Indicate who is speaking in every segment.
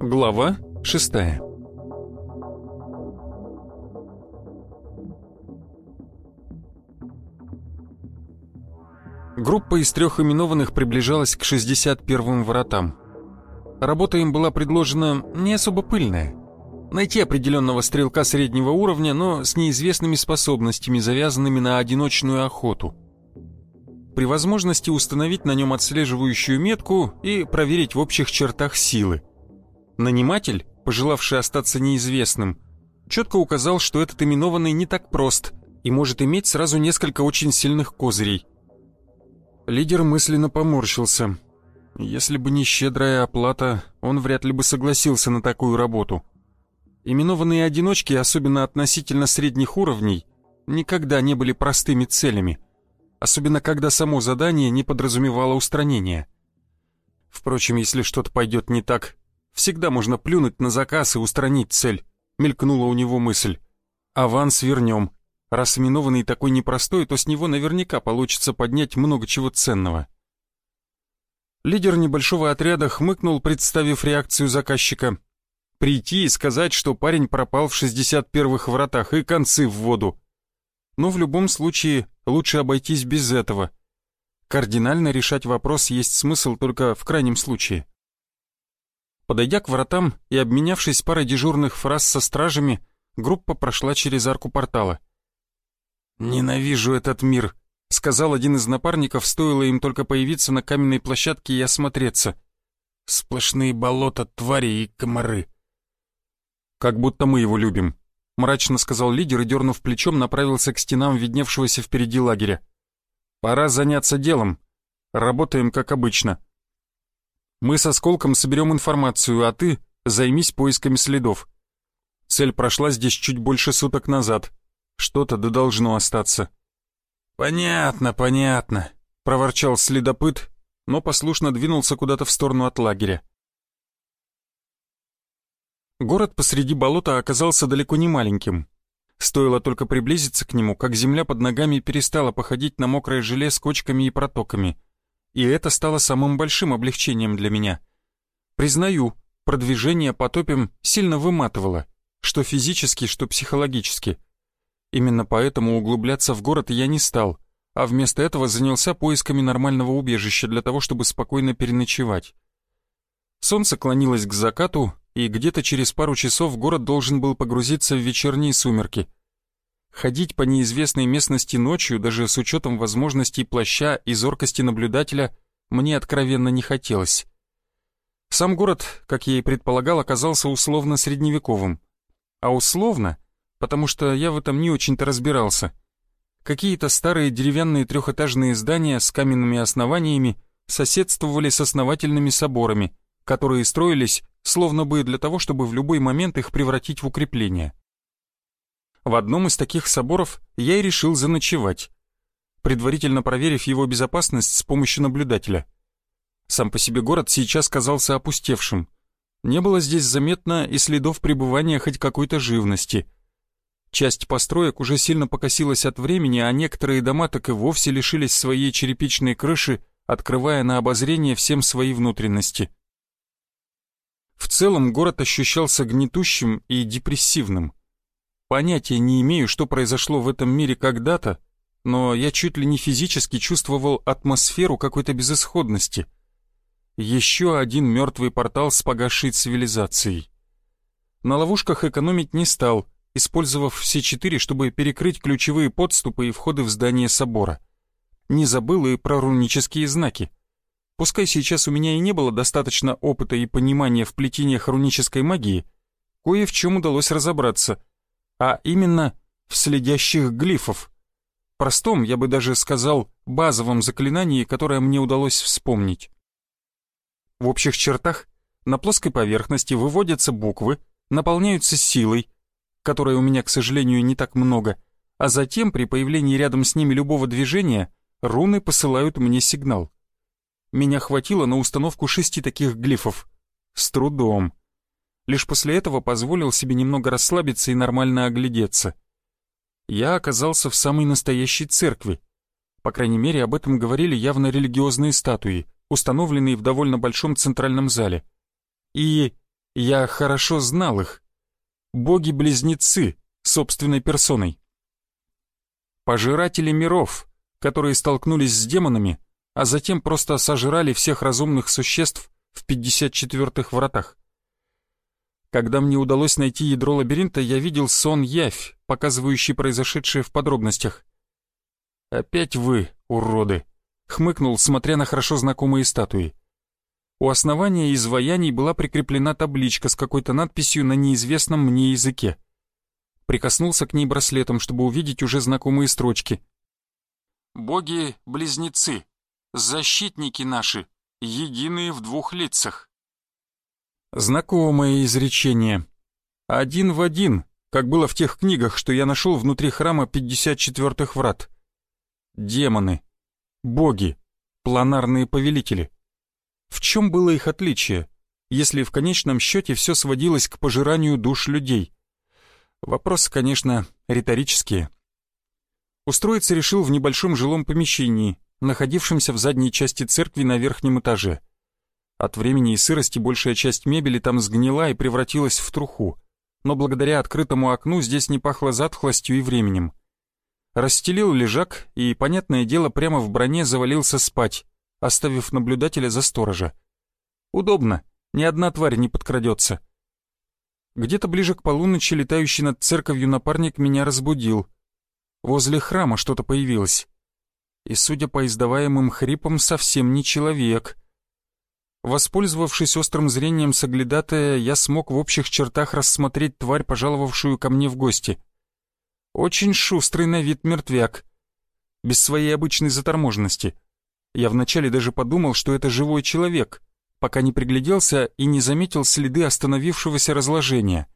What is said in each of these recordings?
Speaker 1: Глава шестая Группа из трех именованных приближалась к 61-м воротам. Работа им была предложена не особо пыльная. Найти определенного стрелка среднего уровня, но с неизвестными способностями, завязанными на одиночную охоту. При возможности установить на нем отслеживающую метку и проверить в общих чертах силы. Наниматель, пожелавший остаться неизвестным, четко указал, что этот именованный не так прост и может иметь сразу несколько очень сильных козырей – Лидер мысленно поморщился. Если бы не щедрая оплата, он вряд ли бы согласился на такую работу. Именованные одиночки, особенно относительно средних уровней, никогда не были простыми целями, особенно когда само задание не подразумевало устранения. Впрочем, если что-то пойдет не так, всегда можно плюнуть на заказ и устранить цель, мелькнула у него мысль. Аванс вернем. Раз именованный такой непростой, то с него наверняка получится поднять много чего ценного. Лидер небольшого отряда хмыкнул, представив реакцию заказчика. Прийти и сказать, что парень пропал в 61-х вратах и концы в воду. Но в любом случае лучше обойтись без этого. Кардинально решать вопрос есть смысл только в крайнем случае. Подойдя к вратам и обменявшись парой дежурных фраз со стражами, группа прошла через арку портала. «Ненавижу этот мир», — сказал один из напарников, стоило им только появиться на каменной площадке и осмотреться. «Сплошные болота, твари и комары». «Как будто мы его любим», — мрачно сказал лидер и, дернув плечом, направился к стенам видневшегося впереди лагеря. «Пора заняться делом. Работаем как обычно. Мы со Сколком соберем информацию, а ты займись поисками следов. Цель прошла здесь чуть больше суток назад». Что-то да должно остаться. «Понятно, понятно», — проворчал следопыт, но послушно двинулся куда-то в сторону от лагеря. Город посреди болота оказался далеко не маленьким. Стоило только приблизиться к нему, как земля под ногами перестала походить на мокрое желе с кочками и протоками. И это стало самым большим облегчением для меня. Признаю, продвижение по топям сильно выматывало, что физически, что психологически. Именно поэтому углубляться в город я не стал, а вместо этого занялся поисками нормального убежища для того, чтобы спокойно переночевать. Солнце клонилось к закату, и где-то через пару часов город должен был погрузиться в вечерние сумерки. Ходить по неизвестной местности ночью, даже с учетом возможностей плаща и зоркости наблюдателя, мне откровенно не хотелось. Сам город, как я и предполагал, оказался условно средневековым. А условно потому что я в этом не очень-то разбирался. Какие-то старые деревянные трехэтажные здания с каменными основаниями соседствовали с основательными соборами, которые строились словно бы для того, чтобы в любой момент их превратить в укрепление. В одном из таких соборов я и решил заночевать, предварительно проверив его безопасность с помощью наблюдателя. Сам по себе город сейчас казался опустевшим. Не было здесь заметно и следов пребывания хоть какой-то живности — Часть построек уже сильно покосилась от времени, а некоторые дома так и вовсе лишились своей черепичной крыши, открывая на обозрение всем свои внутренности. В целом город ощущался гнетущим и депрессивным. Понятия не имею, что произошло в этом мире когда-то, но я чуть ли не физически чувствовал атмосферу какой-то безысходности. Еще один мертвый портал с погасшей цивилизацией. На ловушках экономить не стал — использовав все четыре, чтобы перекрыть ключевые подступы и входы в здание собора. Не забыл и про рунические знаки. Пускай сейчас у меня и не было достаточно опыта и понимания в плетениях рунической магии, кое в чем удалось разобраться, а именно в следящих глифов. Простом, я бы даже сказал, базовом заклинании, которое мне удалось вспомнить. В общих чертах на плоской поверхности выводятся буквы, наполняются силой, которой у меня, к сожалению, не так много, а затем при появлении рядом с ними любого движения руны посылают мне сигнал. Меня хватило на установку шести таких глифов. С трудом. Лишь после этого позволил себе немного расслабиться и нормально оглядеться. Я оказался в самой настоящей церкви. По крайней мере, об этом говорили явно религиозные статуи, установленные в довольно большом центральном зале. И я хорошо знал их. Боги-близнецы, собственной персоной. Пожиратели миров, которые столкнулись с демонами, а затем просто сожрали всех разумных существ в 54-х вратах. Когда мне удалось найти ядро лабиринта, я видел сон-явь, показывающий произошедшее в подробностях. «Опять вы, уроды!» — хмыкнул, смотря на хорошо знакомые статуи. У основания изваяний была прикреплена табличка с какой-то надписью на неизвестном мне языке. Прикоснулся к ней браслетом, чтобы увидеть уже знакомые строчки. «Боги-близнецы, защитники наши, единые в двух лицах». Знакомое изречение. Один в один, как было в тех книгах, что я нашел внутри храма 54-х врат. Демоны, боги, планарные повелители. В чем было их отличие, если в конечном счете все сводилось к пожиранию душ людей? Вопросы, конечно, риторические. Устроиться решил в небольшом жилом помещении, находившемся в задней части церкви на верхнем этаже. От времени и сырости большая часть мебели там сгнила и превратилась в труху, но благодаря открытому окну здесь не пахло затхлостью и временем. Расстелил лежак и, понятное дело, прямо в броне завалился спать, оставив наблюдателя за сторожа. Удобно, ни одна тварь не подкрадется. Где-то ближе к полуночи летающий над церковью напарник меня разбудил. Возле храма что-то появилось. И, судя по издаваемым хрипам, совсем не человек. Воспользовавшись острым зрением соглядатая, я смог в общих чертах рассмотреть тварь, пожаловавшую ко мне в гости. Очень шустрый на вид мертвяк. Без своей обычной заторможенности — я вначале даже подумал, что это живой человек, пока не пригляделся и не заметил следы остановившегося разложения.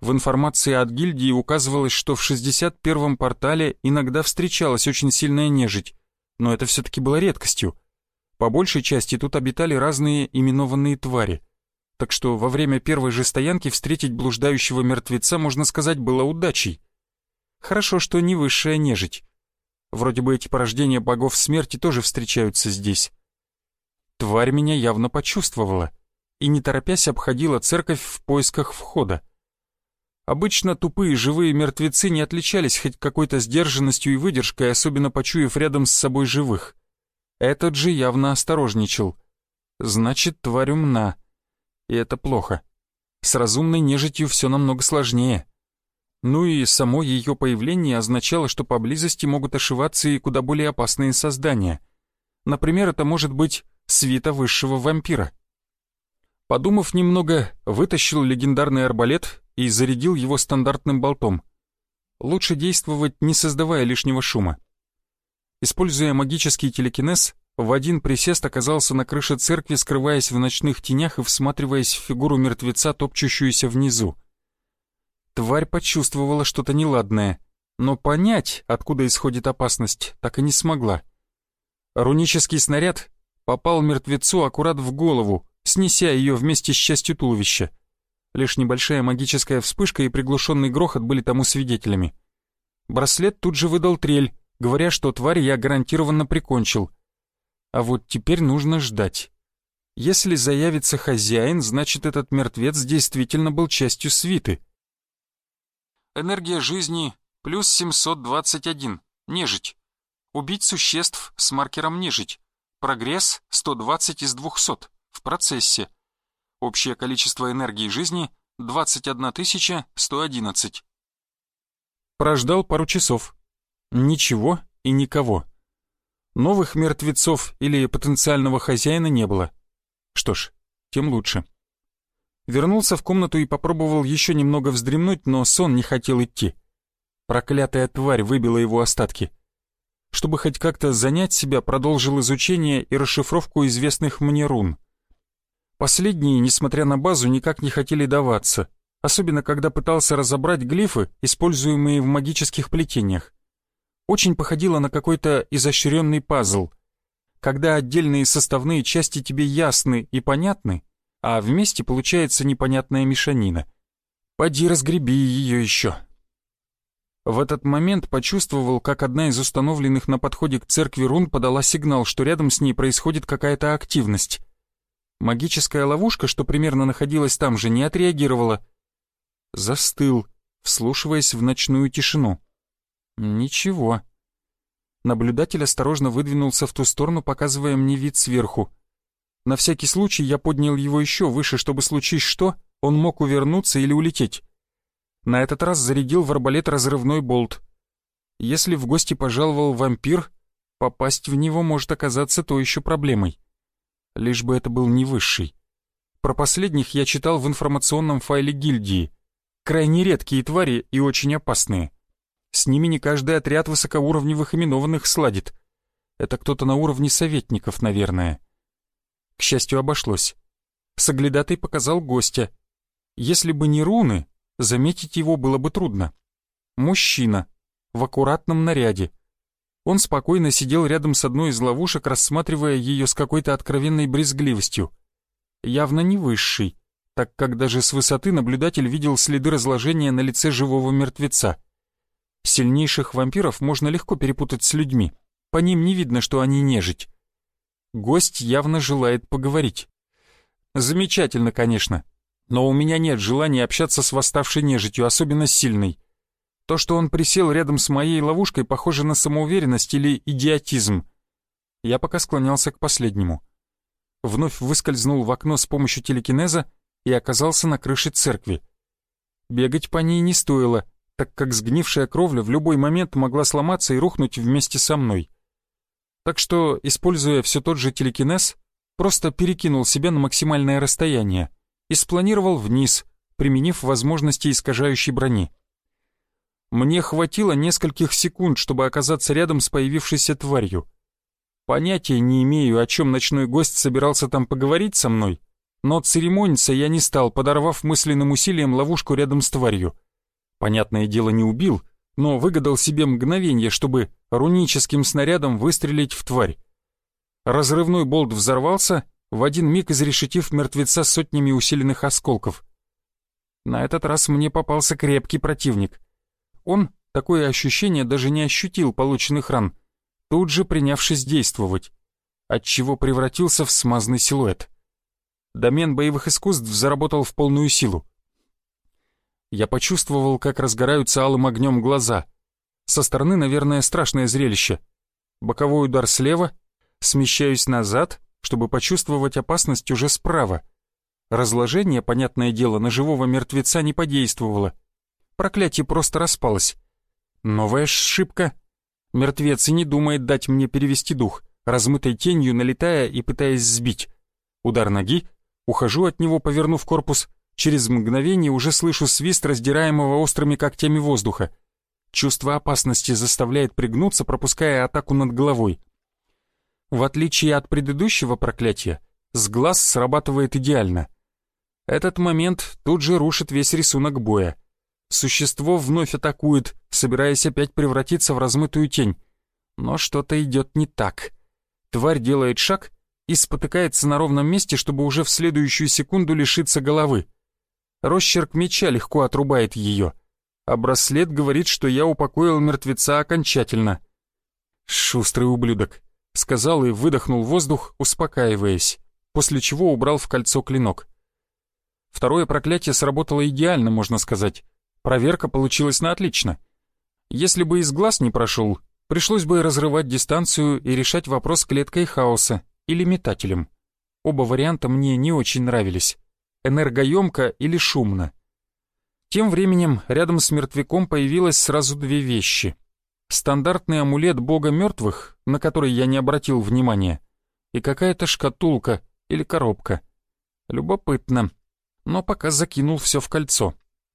Speaker 1: В информации от гильдии указывалось, что в 61-м портале иногда встречалась очень сильная нежить, но это все-таки было редкостью. По большей части тут обитали разные именованные твари. Так что во время первой же стоянки встретить блуждающего мертвеца, можно сказать, было удачей. Хорошо, что не высшая нежить. Вроде бы эти порождения богов смерти тоже встречаются здесь. Тварь меня явно почувствовала и, не торопясь, обходила церковь в поисках входа. Обычно тупые живые мертвецы не отличались хоть какой-то сдержанностью и выдержкой, особенно почуяв рядом с собой живых. Этот же явно осторожничал. Значит, тварь умна. И это плохо. С разумной нежитью все намного сложнее. Ну и само ее появление означало, что поблизости могут ошиваться и куда более опасные создания. Например, это может быть свита высшего вампира. Подумав немного, вытащил легендарный арбалет и зарядил его стандартным болтом. Лучше действовать, не создавая лишнего шума. Используя магический телекинез, в один присест оказался на крыше церкви, скрываясь в ночных тенях и всматриваясь в фигуру мертвеца, топчущуюся внизу. Тварь почувствовала что-то неладное, но понять, откуда исходит опасность, так и не смогла. Рунический снаряд попал мертвецу аккурат в голову, снеся ее вместе с частью туловища. Лишь небольшая магическая вспышка и приглушенный грохот были тому свидетелями. Браслет тут же выдал трель, говоря, что тварь я гарантированно прикончил. А вот теперь нужно ждать. Если заявится хозяин, значит этот мертвец действительно был частью свиты. Энергия жизни плюс 721. Нежить. Убить существ с маркером нежить. Прогресс 120 из 200. В процессе. Общее количество энергии жизни 21 111. Прождал пару часов. Ничего и никого. Новых мертвецов или потенциального хозяина не было. Что ж, тем лучше. Вернулся в комнату и попробовал еще немного вздремнуть, но сон не хотел идти. Проклятая тварь выбила его остатки. Чтобы хоть как-то занять себя, продолжил изучение и расшифровку известных мне рун. Последние, несмотря на базу, никак не хотели даваться, особенно когда пытался разобрать глифы, используемые в магических плетениях. Очень походило на какой-то изощренный пазл. Когда отдельные составные части тебе ясны и понятны, а вместе получается непонятная мешанина. Поди разгреби ее еще. В этот момент почувствовал, как одна из установленных на подходе к церкви рун подала сигнал, что рядом с ней происходит какая-то активность. Магическая ловушка, что примерно находилась там же, не отреагировала. Застыл, вслушиваясь в ночную тишину. Ничего. Наблюдатель осторожно выдвинулся в ту сторону, показывая мне вид сверху. На всякий случай я поднял его еще выше, чтобы случись что, он мог увернуться или улететь. На этот раз зарядил в арбалет разрывной болт. Если в гости пожаловал вампир, попасть в него может оказаться то еще проблемой. Лишь бы это был не высший. Про последних я читал в информационном файле гильдии. Крайне редкие твари и очень опасные. С ними не каждый отряд высокоуровневых именованных сладит. Это кто-то на уровне советников, наверное. К счастью, обошлось. Соглядатый показал гостя. Если бы не руны, Заметить его было бы трудно. Мужчина, в аккуратном наряде. Он спокойно сидел рядом с одной из ловушек, рассматривая ее с какой-то откровенной брезгливостью. Явно не высший, так как даже с высоты наблюдатель видел следы разложения на лице живого мертвеца. Сильнейших вампиров можно легко перепутать с людьми. По ним не видно, что они нежить. Гость явно желает поговорить. Замечательно, конечно но у меня нет желания общаться с восставшей нежитью, особенно сильной. То, что он присел рядом с моей ловушкой, похоже на самоуверенность или идиотизм. Я пока склонялся к последнему. Вновь выскользнул в окно с помощью телекинеза и оказался на крыше церкви. Бегать по ней не стоило, так как сгнившая кровля в любой момент могла сломаться и рухнуть вместе со мной. Так что, используя все тот же телекинез, просто перекинул себя на максимальное расстояние — и спланировал вниз, применив возможности искажающей брони. Мне хватило нескольких секунд, чтобы оказаться рядом с появившейся тварью. Понятия не имею, о чем ночной гость собирался там поговорить со мной, но церемониться я не стал, подорвав мысленным усилием ловушку рядом с тварью. Понятное дело, не убил, но выгадал себе мгновение, чтобы руническим снарядом выстрелить в тварь. Разрывной болт взорвался, в один миг изрешетив мертвеца сотнями усиленных осколков. На этот раз мне попался крепкий противник. Он, такое ощущение, даже не ощутил полученных ран, тут же принявшись действовать, отчего превратился в смазный силуэт. Домен боевых искусств заработал в полную силу. Я почувствовал, как разгораются алым огнем глаза. Со стороны, наверное, страшное зрелище. Боковой удар слева, смещаюсь назад — чтобы почувствовать опасность уже справа. Разложение, понятное дело, на живого мертвеца не подействовало. Проклятие просто распалось. Новая ошибка. Мертвец и не думает дать мне перевести дух, размытой тенью налетая и пытаясь сбить. Удар ноги, ухожу от него, повернув корпус, через мгновение уже слышу свист раздираемого острыми когтями воздуха. Чувство опасности заставляет пригнуться, пропуская атаку над головой. В отличие от предыдущего проклятия, с глаз срабатывает идеально. Этот момент тут же рушит весь рисунок боя. Существо вновь атакует, собираясь опять превратиться в размытую тень. Но что-то идет не так. Тварь делает шаг и спотыкается на ровном месте, чтобы уже в следующую секунду лишиться головы. Росчерк меча легко отрубает ее, а браслет говорит, что я упокоил мертвеца окончательно. Шустрый ублюдок сказал и выдохнул воздух, успокаиваясь, после чего убрал в кольцо клинок. Второе проклятие сработало идеально, можно сказать. Проверка получилась на отлично. Если бы из глаз не прошел, пришлось бы разрывать дистанцию и решать вопрос клеткой хаоса или метателем. Оба варианта мне не очень нравились. Энергоемко или шумно. Тем временем рядом с мертвяком появилось сразу две вещи — стандартный амулет бога мертвых, на который я не обратил внимания, и какая-то шкатулка или коробка. Любопытно, но пока закинул все в кольцо.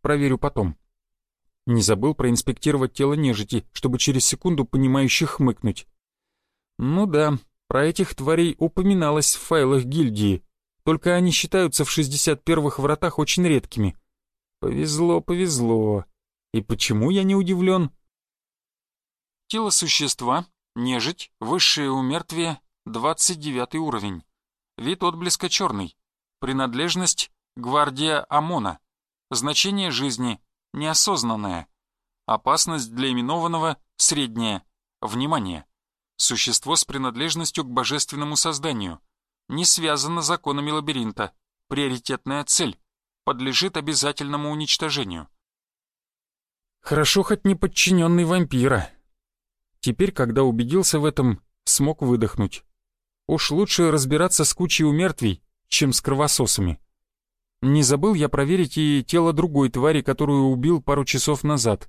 Speaker 1: Проверю потом. Не забыл проинспектировать тело нежити, чтобы через секунду понимающе хмыкнуть. Ну да, про этих тварей упоминалось в файлах гильдии, только они считаются в 61-х вратах очень редкими. Повезло, повезло. И почему я не удивлен? Тело существа, нежить, высшее умертвие, 29 уровень. Вид отблеска черный. Принадлежность — гвардия ОМОНа. Значение жизни — неосознанное. Опасность для именованного — средняя. Внимание! Существо с принадлежностью к божественному созданию. Не связано законами лабиринта. Приоритетная цель. Подлежит обязательному уничтожению. Хорошо хоть не подчиненный вампира. Теперь, когда убедился в этом, смог выдохнуть. Уж лучше разбираться с кучей умертвий, чем с кровососами. Не забыл я проверить и тело другой твари, которую убил пару часов назад,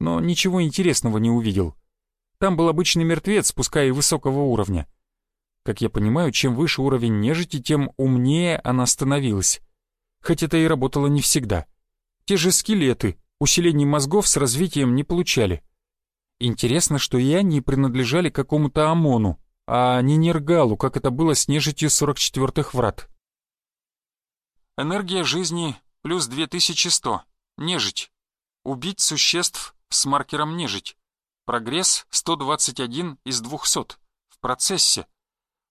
Speaker 1: но ничего интересного не увидел. Там был обычный мертвец, пускай и высокого уровня. Как я понимаю, чем выше уровень нежити, тем умнее она становилась. Хоть это и работало не всегда. Те же скелеты, усилений мозгов с развитием не получали. Интересно, что и они принадлежали какому-то ОМОНу, а не Нергалу, как это было с нежитью 44-х врат. Энергия жизни плюс 2100. Нежить. Убить существ с маркером нежить. Прогресс 121 из 200. В процессе.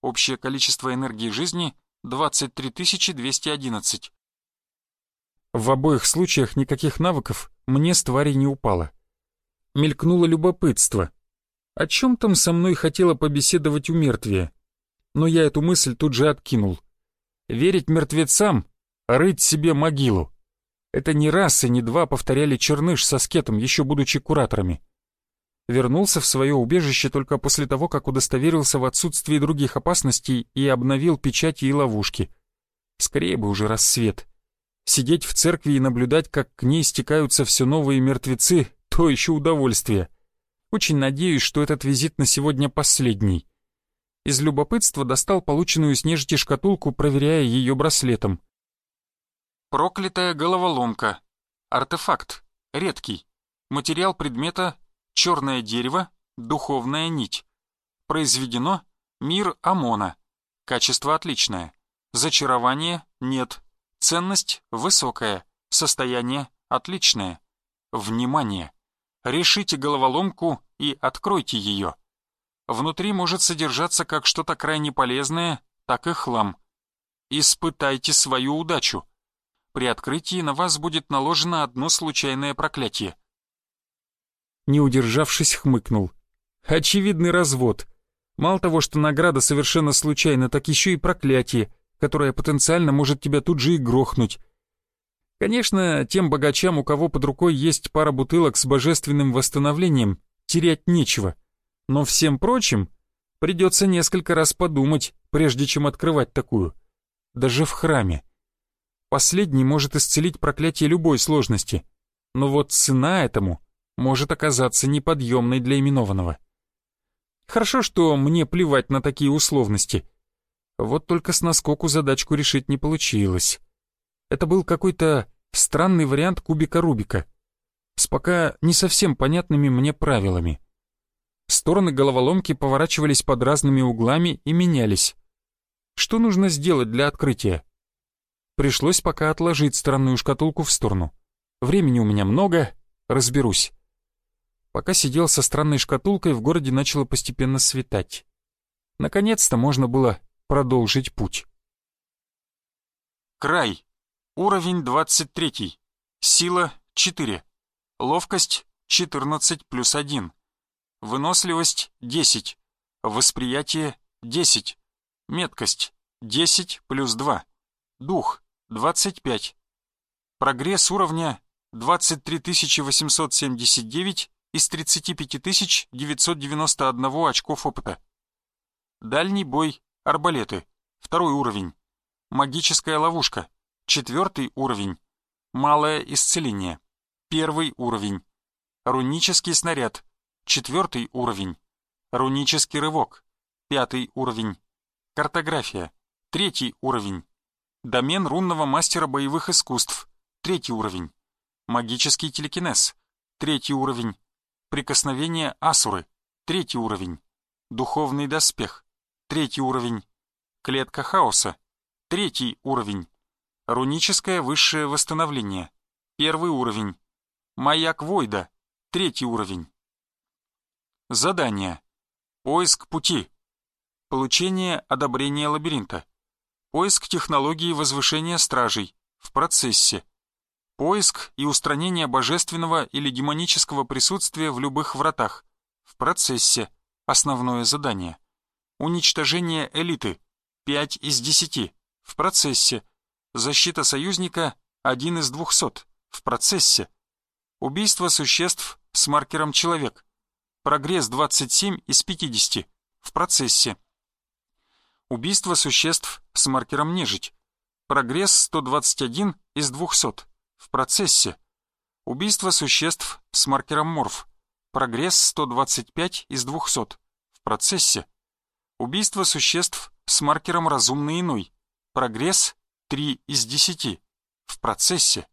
Speaker 1: Общее количество энергии жизни 23211. В обоих случаях никаких навыков мне с тварей не упало. Мелькнуло любопытство. О чем там со мной хотела побеседовать у мертвия? Но я эту мысль тут же откинул. Верить мертвецам — рыть себе могилу. Это не раз и не два повторяли Черныш со скетом, еще будучи кураторами. Вернулся в свое убежище только после того, как удостоверился в отсутствии других опасностей и обновил печати и ловушки. Скорее бы уже рассвет. Сидеть в церкви и наблюдать, как к ней стекаются все новые мертвецы, то еще удовольствие. Очень надеюсь, что этот визит на сегодня последний. Из любопытства достал полученную с нежити шкатулку, проверяя ее браслетом. Проклятая головоломка. Артефакт. Редкий. Материал предмета Черное дерево, духовная нить. Произведено мир Амона. Качество отличное. Зачарование нет. Ценность высокая. Состояние отличное. Внимание! Решите головоломку и откройте ее. Внутри может содержаться как что-то крайне полезное, так и хлам. Испытайте свою удачу. При открытии на вас будет наложено одно случайное проклятие не удержавшись, хмыкнул. Очевидный развод. Мало того, что награда совершенно случайна, так еще и проклятие, которое потенциально может тебя тут же и грохнуть. Конечно, тем богачам, у кого под рукой есть пара бутылок с божественным восстановлением, терять нечего. Но всем прочим придется несколько раз подумать, прежде чем открывать такую. Даже в храме. Последний может исцелить проклятие любой сложности. Но вот цена этому может оказаться неподъемной для именованного. Хорошо, что мне плевать на такие условности. Вот только с наскоку задачку решить не получилось. Это был какой-то странный вариант кубика Рубика с пока не совсем понятными мне правилами. Стороны головоломки поворачивались под разными углами и менялись. Что нужно сделать для открытия? Пришлось пока отложить странную шкатулку в сторону. Времени у меня много, разберусь. Пока сидел со странной шкатулкой, в городе начало постепенно светать. Наконец-то можно было продолжить путь. Край. Уровень 23. Сила 4. Ловкость 14 плюс 1. Выносливость 10. Восприятие 10. Меткость 10 плюс 2. Дух 25. Прогресс уровня 23879 из 35 991 очков опыта. Дальний бой, арбалеты, второй уровень. Магическая ловушка, четвертый уровень. Малое исцеление, первый уровень. Рунический снаряд, четвертый уровень. Рунический рывок, пятый уровень. Картография, третий уровень. Домен рунного мастера боевых искусств, третий уровень. Магический телекинез, третий уровень. Прикосновение Асуры. Третий уровень. Духовный доспех. Третий уровень. Клетка хаоса. Третий уровень. Руническое высшее восстановление. Первый уровень. Маяк Войда. Третий уровень. Задание. Поиск пути. Получение одобрения лабиринта. Поиск технологии возвышения стражей. В процессе. Поиск и устранение божественного или демонического присутствия в любых вратах. В процессе. Основное задание. Уничтожение элиты. 5 из 10. В процессе. Защита союзника. 1 из 200. В процессе. Убийство существ с маркером «Человек». Прогресс 27 из 50. В процессе. Убийство существ с маркером «Нежить». Прогресс 121 из 200. В процессе. Убийство существ с маркером «Морф». Прогресс 125 из 200. В процессе. Убийство существ с маркером «Разумный иной». Прогресс 3 из 10. В процессе.